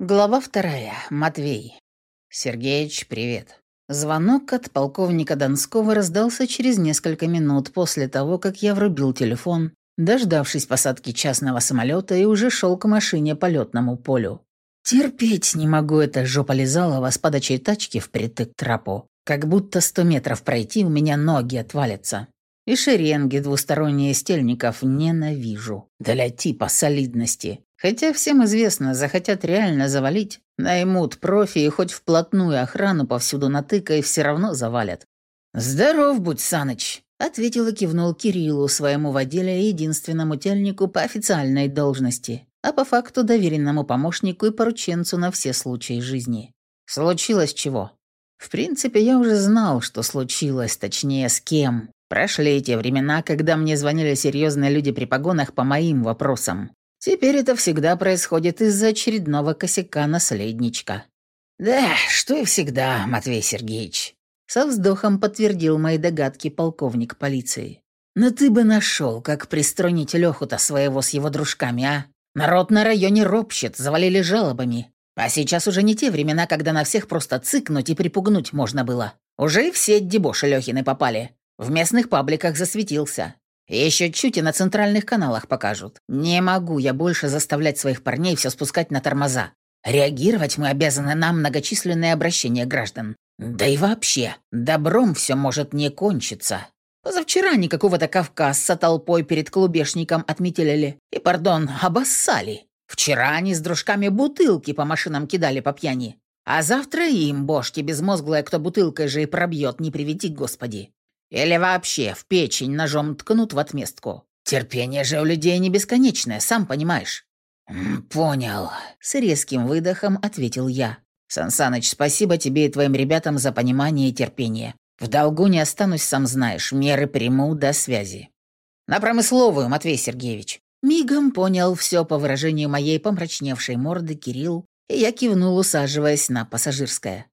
Глава вторая. Матвей. Сергеич, привет. Звонок от полковника Донского раздался через несколько минут после того, как я врубил телефон, дождавшись посадки частного самолета и уже шел к машине полетному полю. Терпеть не могу это жопа лизалова с подачей тачки впритык к трапу. Как будто сто метров пройти, у меня ноги отвалятся. И шеренги двусторонние стельников ненавижу. Для типа солидности. Хотя всем известно, захотят реально завалить, наймут профи и хоть вплотную охрану повсюду натыкай, все равно завалят. «Здоров будь, Саныч!» — ответил и кивнул Кириллу, своему водиле и единственному тельнику по официальной должности, а по факту доверенному помощнику и порученцу на все случаи жизни. Случилось чего? В принципе, я уже знал, что случилось, точнее, с кем. Прошли те времена, когда мне звонили серьезные люди при погонах по моим вопросам. Теперь это всегда происходит из-за очередного косяка наследничка. «Да, что и всегда, Матвей Сергеевич», — со вздохом подтвердил мои догадки полковник полиции. «Но ты бы нашел, как пристроить Леху-то своего с его дружками, а? Народ на районе ропщет, завалили жалобами. А сейчас уже не те времена, когда на всех просто цыкнуть и припугнуть можно было. Уже и все дебоши Лехины попали. В местных пабликах засветился. Еще чуть и на центральных каналах покажут. Не могу я больше заставлять своих парней все спускать на тормоза. Реагировать мы обязаны на многочисленные обращения граждан. Да и вообще, добром все может не кончиться. Позавчера они какого-то кавказца толпой перед клубешником отметили и, пардон, обоссали. Вчера они с дружками бутылки по машинам кидали по пьяни. А завтра им, бошки безмозглые, кто бутылкой же и пробьет, не приведи, господи. Или вообще в печень ножом ткнут в отместку. Терпение же у людей не бесконечное, сам понимаешь». «Понял», — с резким выдохом ответил я. «Сансаныч, спасибо тебе и твоим ребятам за понимание и терпение. В долгу не останусь, сам знаешь, меры приму до связи». «На промысловую, Матвей Сергеевич». Мигом понял все по выражению моей помрачневшей морды Кирилл, и я кивнул, усаживаясь на пассажирское.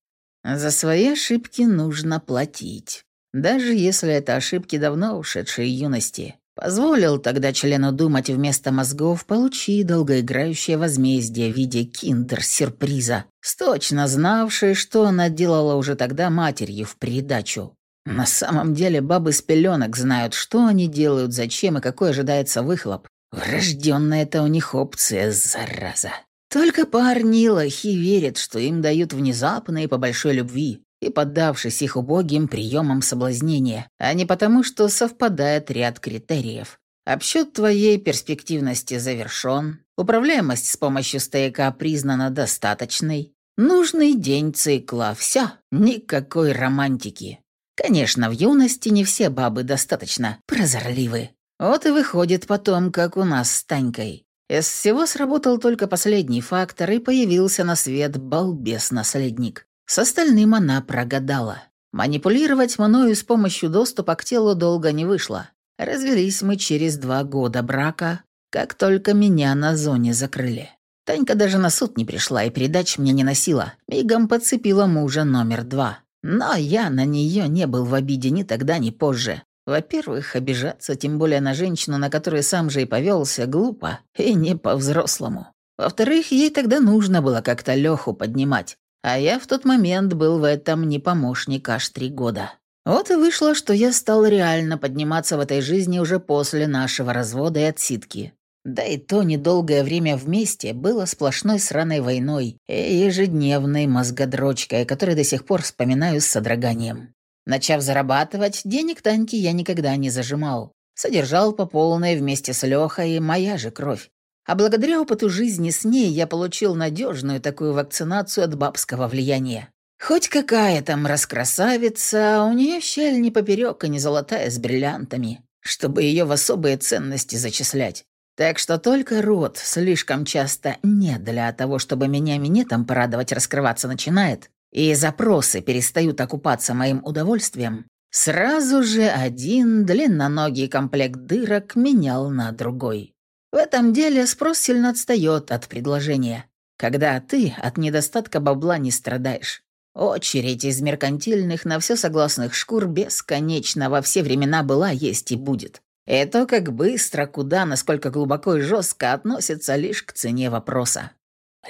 «За свои ошибки нужно платить» даже если это ошибки давно ушедшей юности. Позволил тогда члену думать вместо мозгов, получи долгоиграющее возмездие в виде киндер-сюрприза, точно знавшей, что она делала уже тогда матерью в придачу. На самом деле бабы с пеленок знают, что они делают, зачем и какой ожидается выхлоп. Врожденная это у них опция, зараза. Только парни лохи верят, что им дают внезапно и по большой любви, и поддавшись их убогим приемам соблазнения, а не потому, что совпадает ряд критериев. Обсчет твоей перспективности завершен, управляемость с помощью стояка признана достаточной, нужный день цикла, все, никакой романтики. Конечно, в юности не все бабы достаточно прозорливы. Вот и выходит потом, как у нас с Танькой. Из всего сработал только последний фактор, и появился на свет балбес-наследник. С остальным она прогадала. Манипулировать мною с помощью доступа к телу долго не вышло. Развелись мы через два года брака, как только меня на зоне закрыли. Танька даже на суд не пришла и передач мне не носила. Мигом подцепила мужа номер два. Но я на нее не был в обиде ни тогда, ни позже. Во-первых, обижаться, тем более на женщину, на которую сам же и повелся, глупо и не по-взрослому. Во-вторых, ей тогда нужно было как-то Леху поднимать. А я в тот момент был в этом не помощник аж три года. Вот и вышло, что я стал реально подниматься в этой жизни уже после нашего развода и отсидки. Да и то недолгое время вместе было сплошной сраной войной и ежедневной мозгодрочкой, которой до сих пор вспоминаю с содроганием. Начав зарабатывать, денег Таньки я никогда не зажимал. Содержал по полной вместе с Лехой моя же кровь. А благодаря опыту жизни с ней я получил надежную такую вакцинацию от бабского влияния. Хоть какая там раскрасавица, у нее щель не поперек и не золотая с бриллиантами, чтобы ее в особые ценности зачислять. Так что только рот слишком часто не для того, чтобы меня минетом порадовать раскрываться начинает, и запросы перестают окупаться моим удовольствием, сразу же один длинноногий комплект дырок менял на другой. В этом деле спрос сильно отстает от предложения, когда ты от недостатка бабла не страдаешь. Очередь из меркантильных на все согласных шкур бесконечно во все времена была, есть и будет. Это как быстро, куда, насколько глубоко и жестко относится лишь к цене вопроса.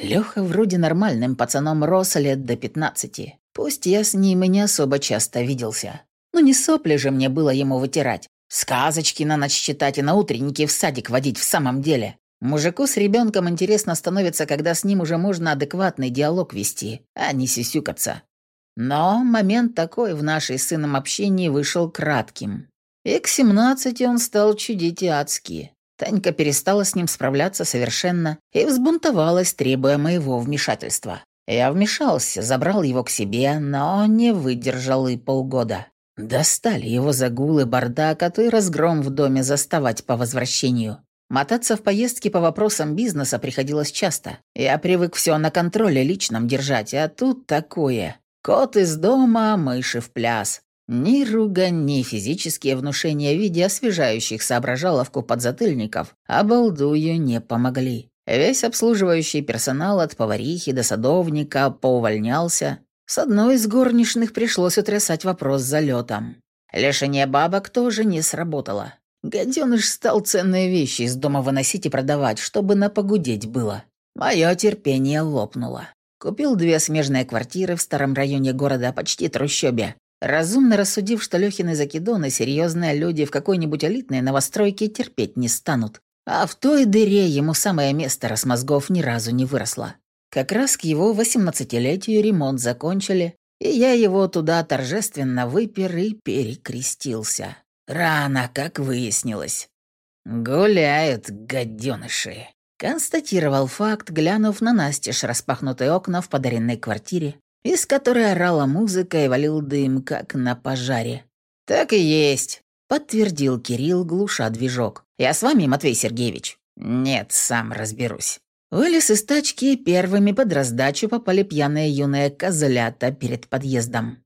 Леха вроде нормальным пацаном рос лет до пятнадцати. Пусть я с ним и не особо часто виделся. Но не сопли же мне было ему вытирать. Сказочки на ночь читать и на утренники в садик водить в самом деле. Мужику с ребенком интересно становится, когда с ним уже можно адекватный диалог вести, а не сисюкаться. Но момент такой в нашей сыном общении вышел кратким. И к семнадцати он стал чудить и адски. Танька перестала с ним справляться совершенно и взбунтовалась, требуя моего вмешательства. Я вмешался, забрал его к себе, но не выдержал и полгода. Достали его загулы, бардак, а то и разгром в доме заставать по возвращению. Мотаться в поездки по вопросам бизнеса приходилось часто. Я привык все на контроле личном держать, а тут такое. Кот из дома, мыши в пляс. Ни ругань, ни физические внушения в виде освежающих соображаловку подзатыльников обалдую не помогли. Весь обслуживающий персонал от поварихи до садовника поувольнялся. С одной из горничных пришлось утрясать вопрос залетом. Лишение бабок тоже не сработало. Гаденыш стал ценные вещи из дома выносить и продавать, чтобы на погудеть было. Мое терпение лопнуло. Купил две смежные квартиры в старом районе города, почти трущобе. Разумно рассудив, что Лёхины закидоны серьезные люди в какой-нибудь элитной новостройке терпеть не станут. А в той дыре ему самое место, раз мозгов ни разу не выросло. Как раз к его восемнадцатилетию ремонт закончили, и я его туда торжественно выпер и перекрестился. Рано, как выяснилось. «Гуляют, гаденыши», — констатировал факт, глянув на настежь распахнутые окна в подаренной квартире, из которой орала музыка и валил дым, как на пожаре. «Так и есть», — подтвердил Кирилл, глуша движок. «Я с вами, Матвей Сергеевич?» «Нет, сам разберусь». Вылез из тачки, первыми под раздачу попали пьяные юные козлята перед подъездом.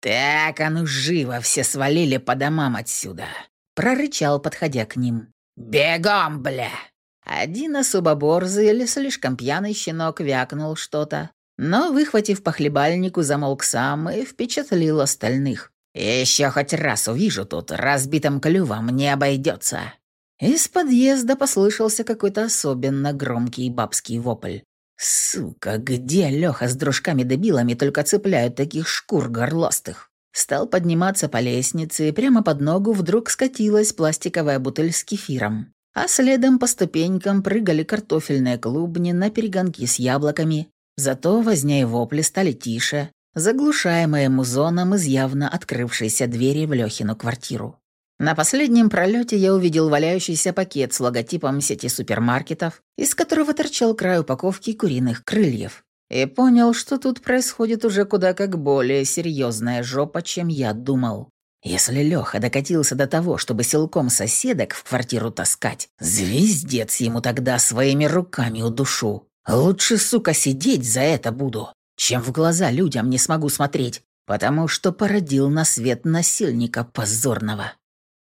«Так, а ну живо, все свалили по домам отсюда!» Прорычал, подходя к ним. «Бегом, бля!» Один особо борзый или слишком пьяный щенок вякнул что-то, но, выхватив по хлебальнику, замолк сам и впечатлил остальных. «Еще хоть раз увижу тут, разбитым клювом не обойдется!» Из подъезда послышался какой-то особенно громкий бабский вопль. Сука, где Леха с дружками-дебилами только цепляют таких шкур горластых? Стал подниматься по лестнице, и прямо под ногу вдруг скатилась пластиковая бутыль с кефиром. А следом по ступенькам прыгали картофельные клубни на перегонки с яблоками. Зато возня и вопли стали тише, заглушаемые музоном из явно открывшейся двери в Лехину квартиру. На последнем пролете я увидел валяющийся пакет с логотипом сети супермаркетов, из которого торчал край упаковки куриных крыльев. И понял, что тут происходит уже куда как более серьезная жопа, чем я думал. Если Леха докатился до того, чтобы силком соседок в квартиру таскать, звездец ему тогда своими руками удушу. Лучше, сука, сидеть за это буду, чем в глаза людям не смогу смотреть, потому что породил на свет насильника позорного.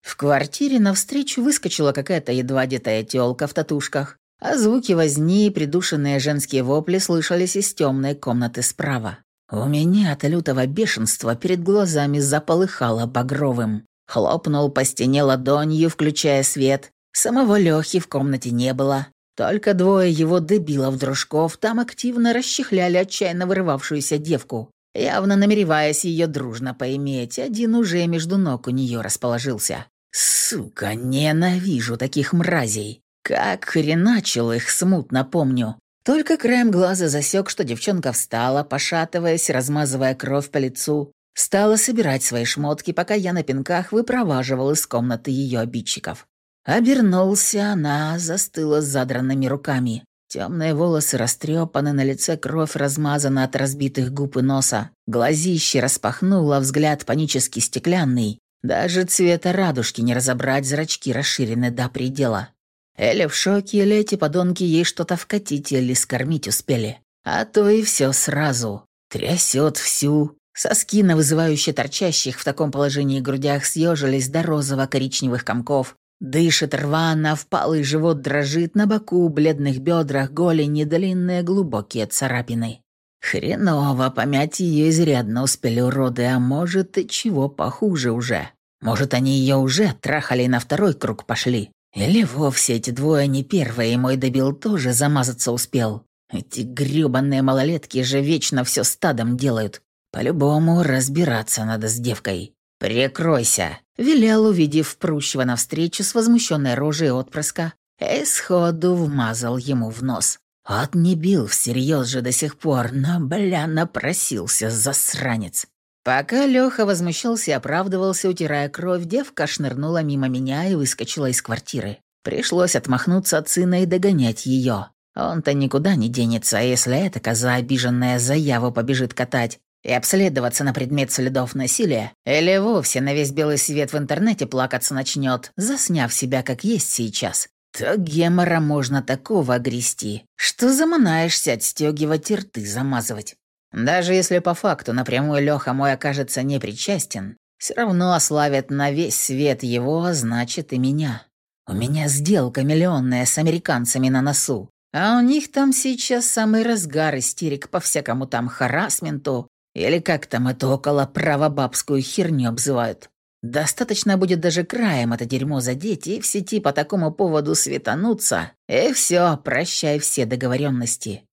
В квартире навстречу выскочила какая-то едва одетая тёлка в татушках, а звуки возни и придушенные женские вопли слышались из темной комнаты справа. У меня от лютого бешенства перед глазами заполыхало багровым. Хлопнул по стене ладонью, включая свет. Самого Лёхи в комнате не было. Только двое его дебилов-дружков там активно расчехляли отчаянно вырывавшуюся девку, явно намереваясь ее дружно поиметь. Один уже между ног у нее расположился. Сука, ненавижу таких мразей. Как хреначил их, смутно помню. Только краем глаза засек, что девчонка встала, пошатываясь, размазывая кровь по лицу, стала собирать свои шмотки, пока я на пинках выпроваживал из комнаты ее обидчиков. Обернулся, она застыла с задранными руками. Темные волосы растрепаны, на лице кровь размазана от разбитых губ и носа. Глазище распахнуло, взгляд панически стеклянный. Даже цвета радужки не разобрать, зрачки расширены до предела. Эля в шоке, или эти подонки ей что-то вкатить или скормить успели. А то и все сразу. Трясет всю. Соски на вызывающе торчащих в таком положении грудях съежились до розово-коричневых комков. Дышит рвано, впалый живот дрожит, на боку, бледных бедрах, голени, длинные глубокие царапины. Хреново, помять ее изрядно успели уроды, а может и чего похуже уже. Может, они ее уже трахали и на второй круг пошли. Или вовсе эти двое не первые, и мой добил тоже замазаться успел. Эти грёбаные малолетки же вечно все стадом делают. По-любому разбираться надо с девкой. «Прикройся», — велел, увидев прущего навстречу с возмущенной рожей отпрыска, и сходу вмазал ему в нос. От не бил всерьез же до сих пор, но, бля, напросился засранец. Пока Леха возмущался и оправдывался, утирая кровь, девка шнырнула мимо меня и выскочила из квартиры. Пришлось отмахнуться от сына и догонять ее. Он-то никуда не денется, а если эта коза обиженная заяву побежит катать и обследоваться на предмет следов насилия, или вовсе на весь белый свет в интернете плакаться начнет, засняв себя как есть сейчас, то гемора можно такого огрести, что заманаешься отстегивать и рты замазывать. Даже если по факту напрямую Леха мой окажется непричастен, все равно ославят на весь свет его, а значит и меня. У меня сделка миллионная с американцами на носу, а у них там сейчас самый разгар истерик по всякому там харасменту или как там это около правобабскую херню обзывают. Достаточно будет даже краем это дерьмо задеть и в сети по такому поводу светануться, и все, прощай все договоренности.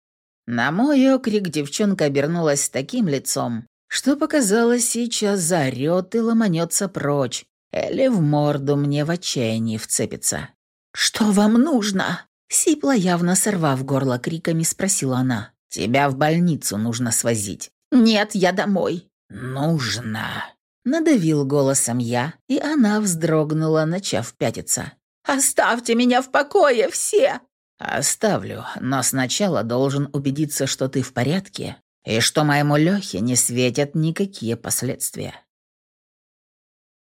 На мой окрик девчонка обернулась с таким лицом, что показалось, сейчас заорет и ломанется прочь, или в морду мне в отчаянии вцепится. «Что вам нужно?» Сипла, явно сорвав горло криками, спросила она. «Тебя в больницу нужно свозить». «Нет, я домой». «Нужно». Надавил голосом я, и она вздрогнула, начав пятиться. «Оставьте меня в покое все!» «Оставлю, но сначала должен убедиться, что ты в порядке и что моему Лехе не светят никакие последствия».